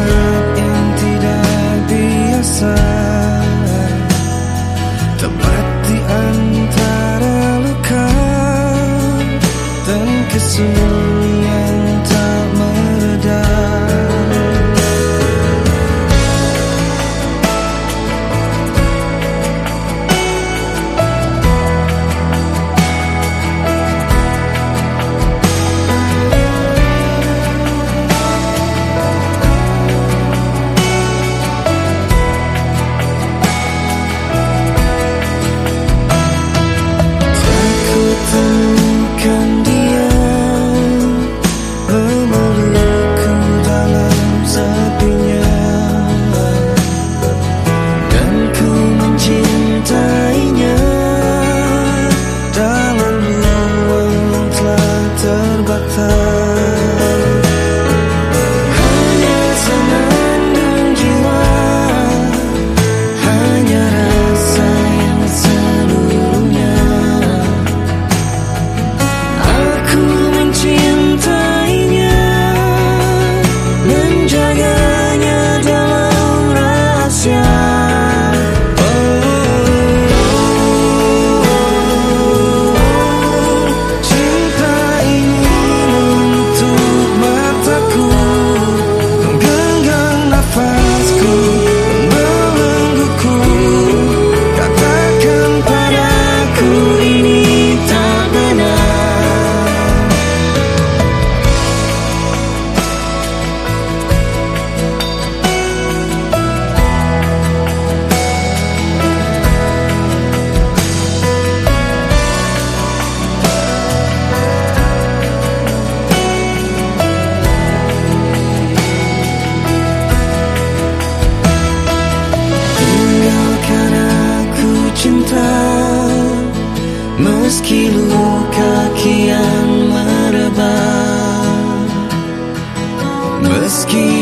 saat yang tidak biasa. Tempat di antara luka dan kesulitan Meski luka kian merebak. Meski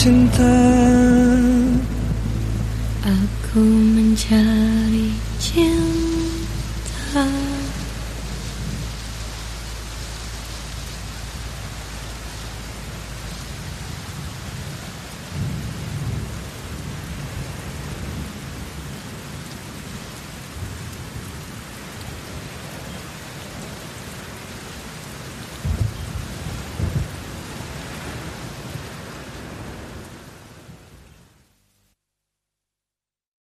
cinta. Aku menjalani